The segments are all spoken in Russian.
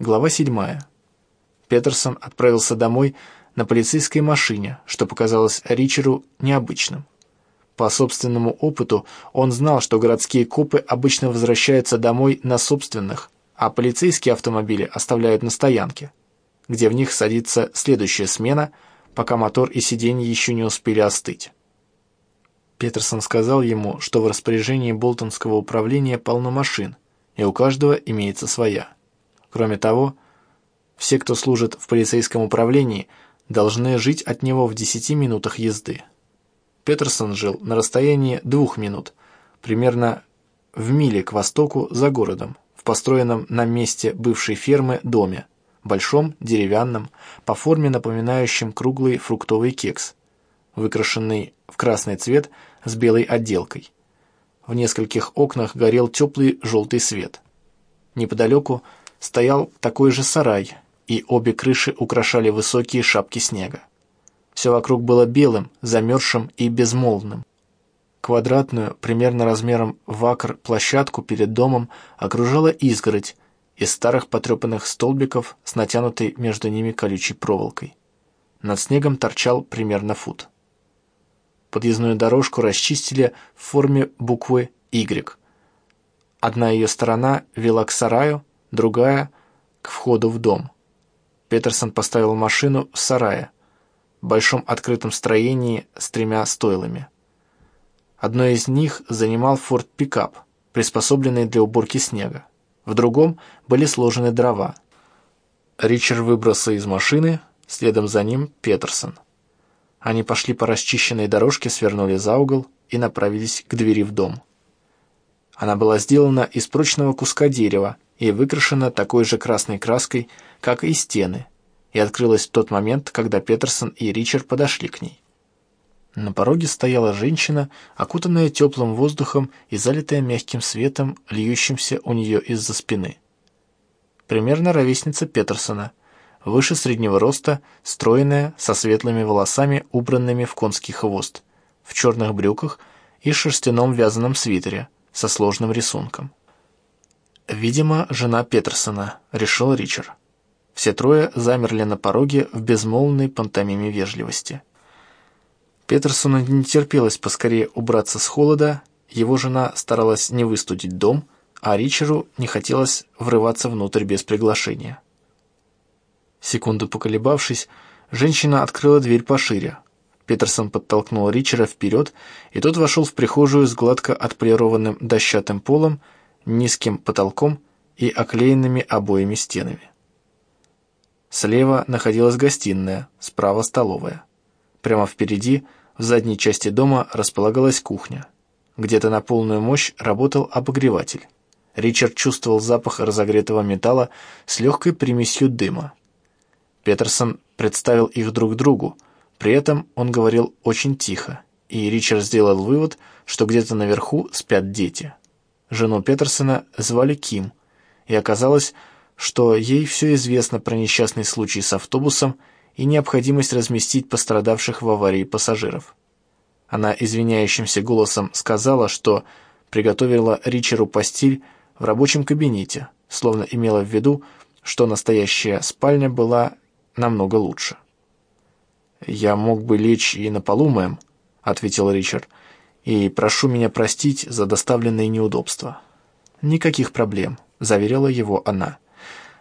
Глава 7. Петерсон отправился домой на полицейской машине, что показалось Ричеру необычным. По собственному опыту он знал, что городские копы обычно возвращаются домой на собственных, а полицейские автомобили оставляют на стоянке, где в них садится следующая смена, пока мотор и сиденье еще не успели остыть. Петерсон сказал ему, что в распоряжении Болтонского управления полно машин, и у каждого имеется своя. Кроме того, все, кто служит в полицейском управлении, должны жить от него в 10 минутах езды. Петерсон жил на расстоянии двух минут, примерно в миле к востоку за городом, в построенном на месте бывшей фермы доме, большом, деревянном, по форме напоминающем круглый фруктовый кекс, выкрашенный в красный цвет с белой отделкой. В нескольких окнах горел теплый желтый свет. Неподалеку стоял такой же сарай, и обе крыши украшали высокие шапки снега. Все вокруг было белым, замерзшим и безмолвным. Квадратную, примерно размером в акр, площадку перед домом окружала изгородь из старых потрепанных столбиков с натянутой между ними колючей проволокой. Над снегом торчал примерно фут. Подъездную дорожку расчистили в форме буквы «Y». Одна ее сторона вела к сараю, другая — к входу в дом. Петерсон поставил машину в сарае, в большом открытом строении с тремя стойлами. Одно из них занимал форт-пикап, приспособленный для уборки снега. В другом были сложены дрова. Ричард выбрался из машины, следом за ним Петерсон. Они пошли по расчищенной дорожке, свернули за угол и направились к двери в дом. Она была сделана из прочного куска дерева и выкрашена такой же красной краской, как и стены, и открылась в тот момент, когда Петерсон и Ричард подошли к ней. На пороге стояла женщина, окутанная теплым воздухом и залитая мягким светом, льющимся у нее из-за спины. Примерно ровесница Петерсона, выше среднего роста, стройная, со светлыми волосами, убранными в конский хвост, в черных брюках и шерстяном вязаном свитере со сложным рисунком. «Видимо, жена Петерсона», — решил Ричард. Все трое замерли на пороге в безмолвной пантомиме вежливости. Петерсону не терпелось поскорее убраться с холода, его жена старалась не выстудить дом, а Ричеру не хотелось врываться внутрь без приглашения. Секунду поколебавшись, женщина открыла дверь пошире. Петерсон подтолкнул Ричера вперед, и тот вошел в прихожую с гладко отполированным дощатым полом, низким потолком и оклеенными обоями стенами. Слева находилась гостиная, справа столовая. Прямо впереди, в задней части дома, располагалась кухня. Где-то на полную мощь работал обогреватель. Ричард чувствовал запах разогретого металла с легкой примесью дыма. Петерсон представил их друг другу, при этом он говорил очень тихо, и Ричард сделал вывод, что где-то наверху спят дети. Жену Петерсона звали Ким, и оказалось, что ей все известно про несчастный случай с автобусом и необходимость разместить пострадавших в аварии пассажиров. Она извиняющимся голосом сказала, что приготовила Ричеру постель в рабочем кабинете, словно имела в виду, что настоящая спальня была намного лучше. «Я мог бы лечь и на полу, мэм», — ответил Ричард, «и прошу меня простить за доставленные неудобства». «Никаких проблем», — заверила его она.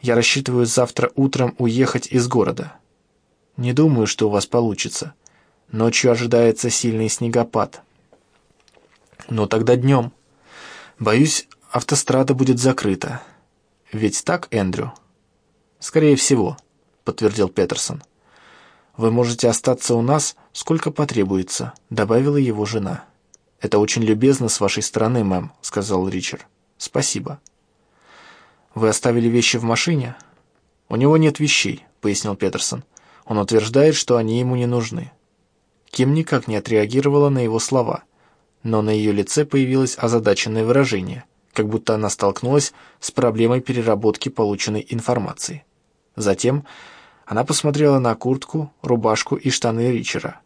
«Я рассчитываю завтра утром уехать из города. Не думаю, что у вас получится. Ночью ожидается сильный снегопад. Но тогда днем. Боюсь, автострада будет закрыта. Ведь так, Эндрю?» «Скорее всего», — подтвердил Петерсон. «Вы можете остаться у нас, сколько потребуется», — добавила его жена. «Это очень любезно с вашей стороны, мэм», — сказал Ричард. «Спасибо». «Вы оставили вещи в машине?» «У него нет вещей», — пояснил Петерсон. «Он утверждает, что они ему не нужны». Ким никак не отреагировала на его слова, но на ее лице появилось озадаченное выражение, как будто она столкнулась с проблемой переработки полученной информации. Затем она посмотрела на куртку, рубашку и штаны Ричера.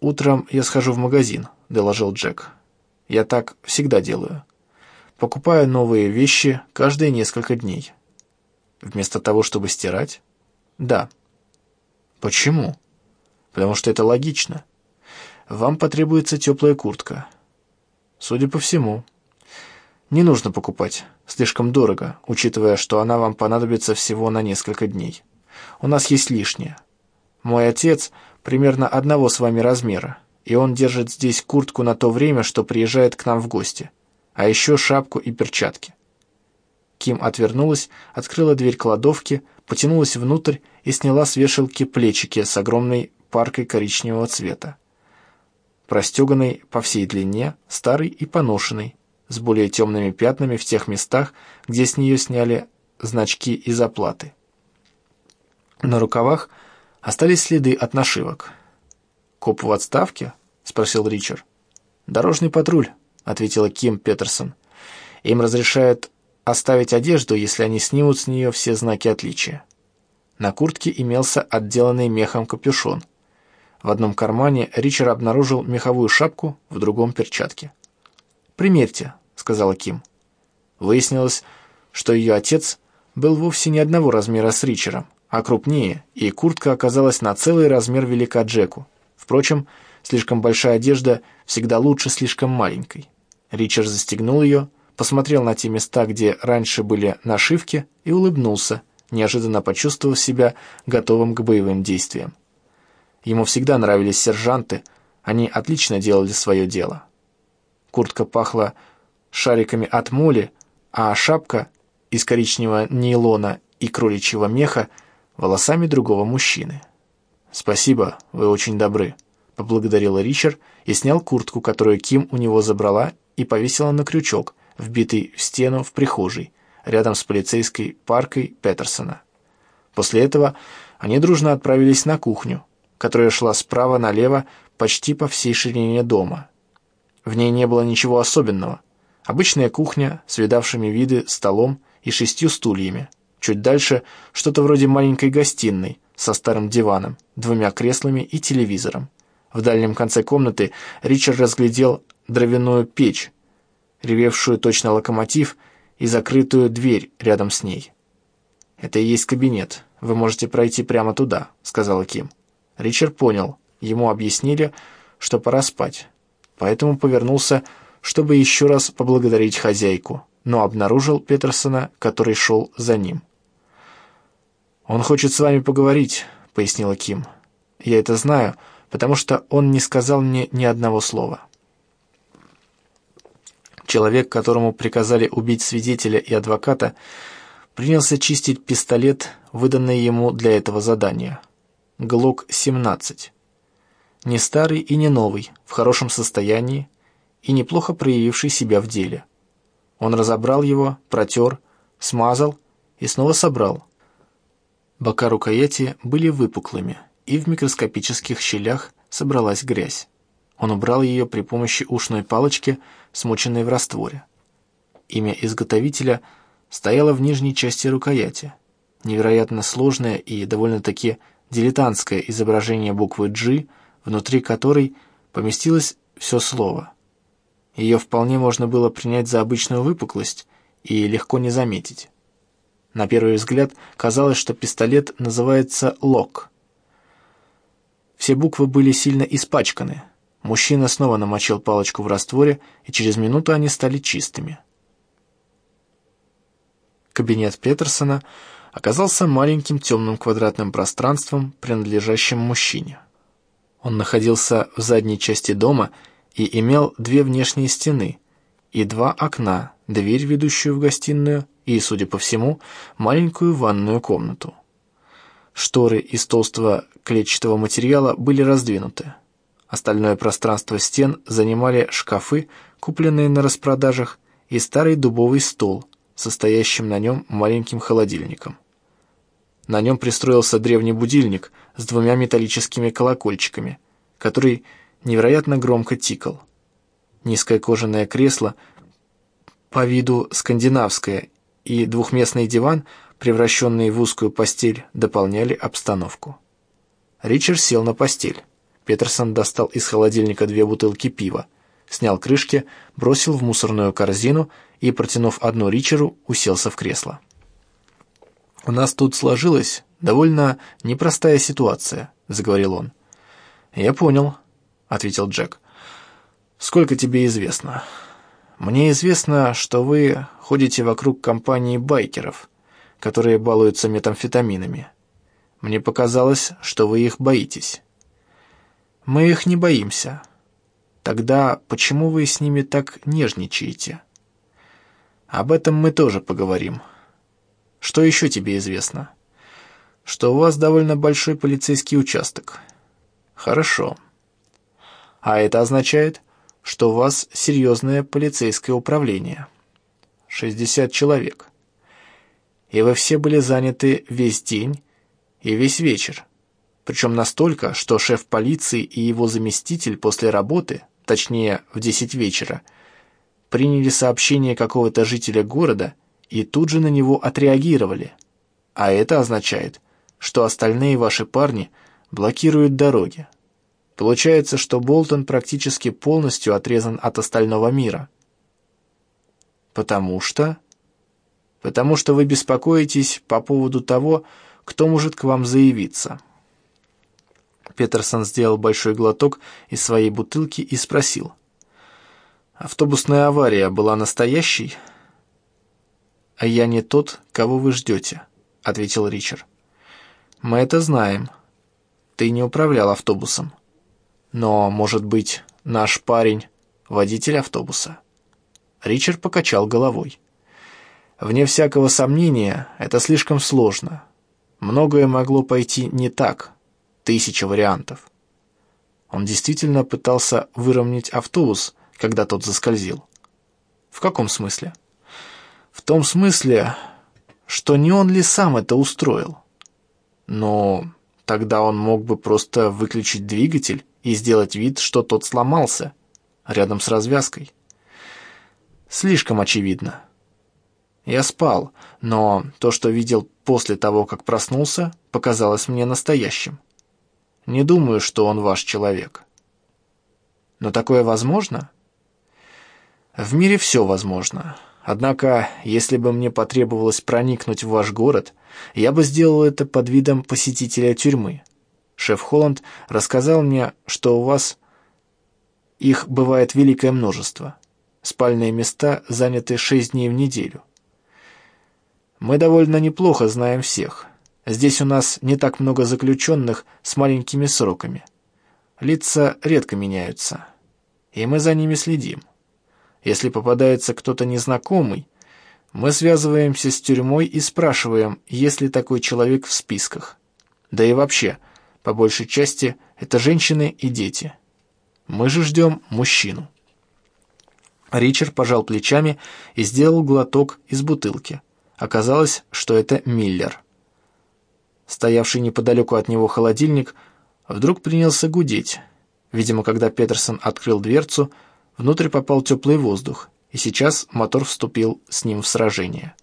«Утром я схожу в магазин», — доложил Джек. «Я так всегда делаю. Покупаю новые вещи каждые несколько дней». Вместо того, чтобы стирать? Да. Почему? Потому что это логично. Вам потребуется теплая куртка. Судя по всему. Не нужно покупать. Слишком дорого, учитывая, что она вам понадобится всего на несколько дней. У нас есть лишнее. Мой отец примерно одного с вами размера, и он держит здесь куртку на то время, что приезжает к нам в гости. А еще шапку и перчатки. Ким отвернулась, открыла дверь кладовки, потянулась внутрь и сняла с вешалки плечики с огромной паркой коричневого цвета. Простеганный по всей длине, старый и поношенный, с более темными пятнами в тех местах, где с нее сняли значки и заплаты. На рукавах остались следы от нашивок. «Коп в отставке?» — спросил Ричард. «Дорожный патруль», — ответила Ким Петерсон. «Им разрешают оставить одежду, если они снимут с нее все знаки отличия. На куртке имелся отделанный мехом капюшон. В одном кармане Ричард обнаружил меховую шапку, в другом — перчатки. «Примерьте», — сказала Ким. Выяснилось, что ее отец был вовсе не одного размера с Ричером, а крупнее, и куртка оказалась на целый размер велика Джеку. Впрочем, слишком большая одежда всегда лучше слишком маленькой. Ричард застегнул ее, посмотрел на те места, где раньше были нашивки, и улыбнулся, неожиданно почувствовав себя готовым к боевым действиям. Ему всегда нравились сержанты, они отлично делали свое дело. Куртка пахла шариками от моли, а шапка из коричневого нейлона и кроличьего меха волосами другого мужчины. «Спасибо, вы очень добры», — поблагодарил Ричард и снял куртку, которую Ким у него забрала и повесила на крючок — вбитый в стену в прихожей, рядом с полицейской паркой Петерсона. После этого они дружно отправились на кухню, которая шла справа налево почти по всей ширине дома. В ней не было ничего особенного. Обычная кухня с видавшими виды столом и шестью стульями. Чуть дальше что-то вроде маленькой гостиной со старым диваном, двумя креслами и телевизором. В дальнем конце комнаты Ричард разглядел дровяную печь ревевшую точно локомотив, и закрытую дверь рядом с ней. «Это и есть кабинет. Вы можете пройти прямо туда», — сказала Ким. Ричард понял. Ему объяснили, что пора спать. Поэтому повернулся, чтобы еще раз поблагодарить хозяйку, но обнаружил Петерсона, который шел за ним. «Он хочет с вами поговорить», — пояснила Ким. «Я это знаю, потому что он не сказал мне ни одного слова». Человек, которому приказали убить свидетеля и адвоката, принялся чистить пистолет, выданный ему для этого задания. ГЛОК-17. Не старый и не новый, в хорошем состоянии и неплохо проявивший себя в деле. Он разобрал его, протер, смазал и снова собрал. Бока рукояти были выпуклыми, и в микроскопических щелях собралась грязь. Он убрал ее при помощи ушной палочки, смоченной в растворе. Имя изготовителя стояло в нижней части рукояти. Невероятно сложное и довольно-таки дилетантское изображение буквы «G», внутри которой поместилось все слово. Ее вполне можно было принять за обычную выпуклость и легко не заметить. На первый взгляд казалось, что пистолет называется «Лок». Все буквы были сильно испачканы – Мужчина снова намочил палочку в растворе, и через минуту они стали чистыми. Кабинет Петерсона оказался маленьким темным квадратным пространством, принадлежащим мужчине. Он находился в задней части дома и имел две внешние стены и два окна, дверь, ведущую в гостиную, и, судя по всему, маленькую ванную комнату. Шторы из толстого клетчатого материала были раздвинуты. Остальное пространство стен занимали шкафы, купленные на распродажах, и старый дубовый стол, состоящим на нем маленьким холодильником. На нем пристроился древний будильник с двумя металлическими колокольчиками, который невероятно громко тикал. Низкое кожаное кресло, по виду скандинавское, и двухместный диван, превращенный в узкую постель, дополняли обстановку. Ричард сел на постель. Петерсон достал из холодильника две бутылки пива, снял крышки, бросил в мусорную корзину и, протянув одну Ричеру, уселся в кресло. «У нас тут сложилась довольно непростая ситуация», — заговорил он. «Я понял», — ответил Джек. «Сколько тебе известно?» «Мне известно, что вы ходите вокруг компании байкеров, которые балуются метамфетаминами. Мне показалось, что вы их боитесь». «Мы их не боимся. Тогда почему вы с ними так нежничаете?» «Об этом мы тоже поговорим», что еще тебе известно? Что у вас довольно большой полицейский участок. Хорошо. А это означает, что у вас серьезное полицейское управление. 60 человек. И вы все были заняты весь день и весь вечер. Причем настолько, что шеф полиции и его заместитель после работы, точнее в 10 вечера, приняли сообщение какого-то жителя города – и тут же на него отреагировали. А это означает, что остальные ваши парни блокируют дороги. Получается, что Болтон практически полностью отрезан от остального мира. Потому что... Потому что вы беспокоитесь по поводу того, кто может к вам заявиться. Петерсон сделал большой глоток из своей бутылки и спросил. «Автобусная авария была настоящей?» «А я не тот, кого вы ждете», — ответил Ричард. «Мы это знаем. Ты не управлял автобусом. Но, может быть, наш парень — водитель автобуса?» Ричард покачал головой. «Вне всякого сомнения, это слишком сложно. Многое могло пойти не так. Тысяча вариантов». Он действительно пытался выровнять автобус, когда тот заскользил. «В каком смысле?» В том смысле, что не он ли сам это устроил. Но тогда он мог бы просто выключить двигатель и сделать вид, что тот сломался, рядом с развязкой. Слишком очевидно. Я спал, но то, что видел после того, как проснулся, показалось мне настоящим. Не думаю, что он ваш человек. Но такое возможно? В мире все возможно. Однако, если бы мне потребовалось проникнуть в ваш город, я бы сделал это под видом посетителя тюрьмы. Шеф Холланд рассказал мне, что у вас их бывает великое множество. Спальные места заняты шесть дней в неделю. Мы довольно неплохо знаем всех. Здесь у нас не так много заключенных с маленькими сроками. Лица редко меняются, и мы за ними следим. Если попадается кто-то незнакомый, мы связываемся с тюрьмой и спрашиваем, есть ли такой человек в списках. Да и вообще, по большей части, это женщины и дети. Мы же ждем мужчину. Ричард пожал плечами и сделал глоток из бутылки. Оказалось, что это Миллер. Стоявший неподалеку от него холодильник вдруг принялся гудеть. Видимо, когда Петерсон открыл дверцу, Внутрь попал теплый воздух, и сейчас мотор вступил с ним в сражение.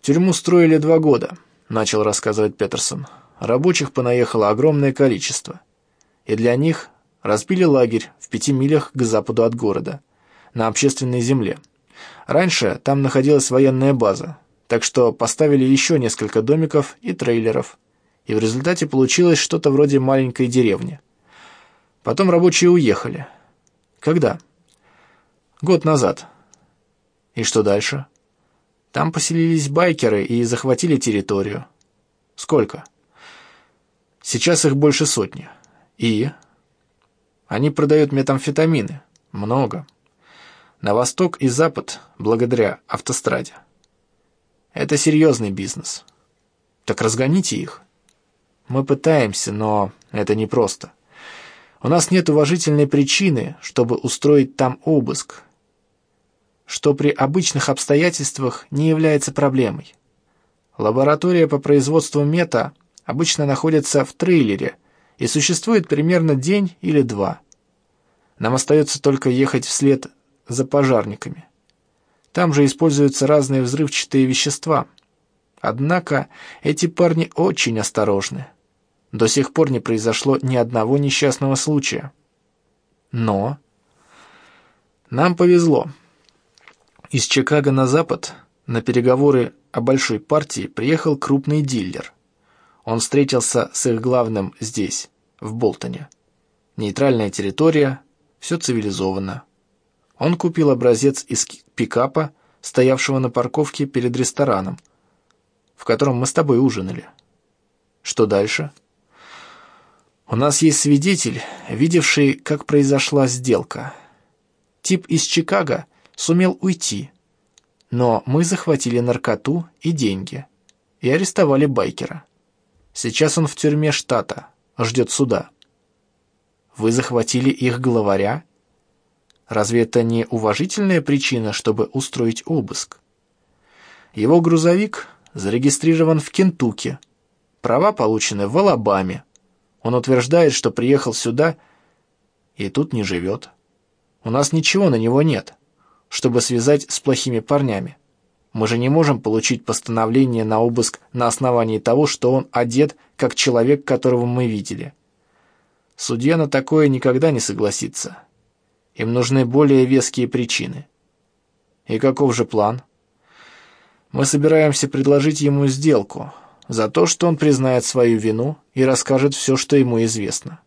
«Тюрьму строили два года», — начал рассказывать Петерсон. «Рабочих понаехало огромное количество. И для них разбили лагерь в пяти милях к западу от города, на общественной земле. Раньше там находилась военная база, так что поставили еще несколько домиков и трейлеров, и в результате получилось что-то вроде маленькой деревни. Потом рабочие уехали, когда? Год назад. И что дальше? Там поселились байкеры и захватили территорию. Сколько? Сейчас их больше сотни. И? Они продают метамфетамины. Много. На восток и запад, благодаря автостраде. Это серьезный бизнес. Так разгоните их. Мы пытаемся, но это непросто. У нас нет уважительной причины, чтобы устроить там обыск, что при обычных обстоятельствах не является проблемой. Лаборатория по производству мета обычно находится в трейлере и существует примерно день или два. Нам остается только ехать вслед за пожарниками. Там же используются разные взрывчатые вещества. Однако эти парни очень осторожны. До сих пор не произошло ни одного несчастного случая. Но... Нам повезло. Из Чикаго на запад На переговоры о большой партии приехал крупный дилер. Он встретился с их главным здесь, в Болтоне. Нейтральная территория, все цивилизованно. Он купил образец из пикапа, стоявшего на парковке перед рестораном, в котором мы с тобой ужинали. Что дальше? У нас есть свидетель, видевший, как произошла сделка. Тип из Чикаго сумел уйти, но мы захватили наркоту и деньги и арестовали байкера. Сейчас он в тюрьме штата, ждет суда. Вы захватили их главаря? Разве это не уважительная причина, чтобы устроить обыск? Его грузовик зарегистрирован в Кентукки, права получены в Алабаме. Он утверждает, что приехал сюда и тут не живет. У нас ничего на него нет, чтобы связать с плохими парнями. Мы же не можем получить постановление на обыск на основании того, что он одет как человек, которого мы видели. Судья на такое никогда не согласится. Им нужны более веские причины. И каков же план? Мы собираемся предложить ему сделку за то, что он признает свою вину и расскажет все, что ему известно.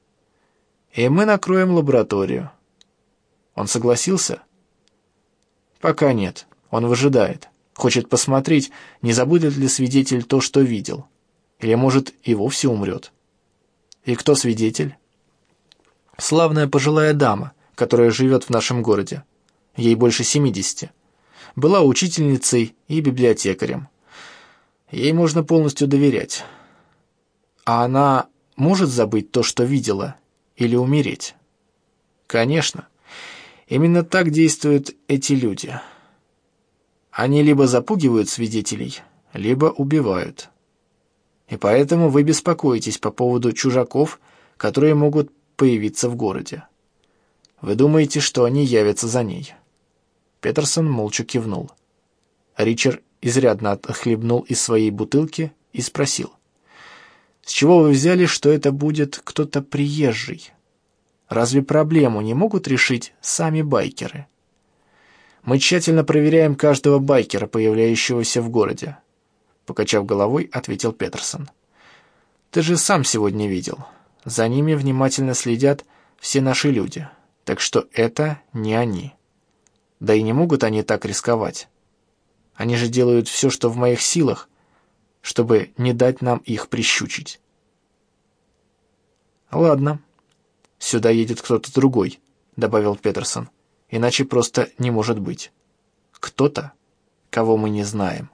И мы накроем лабораторию. Он согласился? Пока нет. Он выжидает. Хочет посмотреть, не забудет ли свидетель то, что видел. Или, может, и вовсе умрет. И кто свидетель? Славная пожилая дама, которая живет в нашем городе. Ей больше семидесяти. Была учительницей и библиотекарем. Ей можно полностью доверять. А она может забыть то, что видела, или умереть? Конечно. Именно так действуют эти люди. Они либо запугивают свидетелей, либо убивают. И поэтому вы беспокоитесь по поводу чужаков, которые могут появиться в городе. Вы думаете, что они явятся за ней?» Петерсон молча кивнул. Ричард изрядно отхлебнул из своей бутылки и спросил. «С чего вы взяли, что это будет кто-то приезжий? Разве проблему не могут решить сами байкеры?» «Мы тщательно проверяем каждого байкера, появляющегося в городе», покачав головой, ответил Петерсон. «Ты же сам сегодня видел. За ними внимательно следят все наши люди, так что это не они. Да и не могут они так рисковать. Они же делают все, что в моих силах, чтобы не дать нам их прищучить. «Ладно, сюда едет кто-то другой», — добавил Петерсон. «Иначе просто не может быть. Кто-то, кого мы не знаем».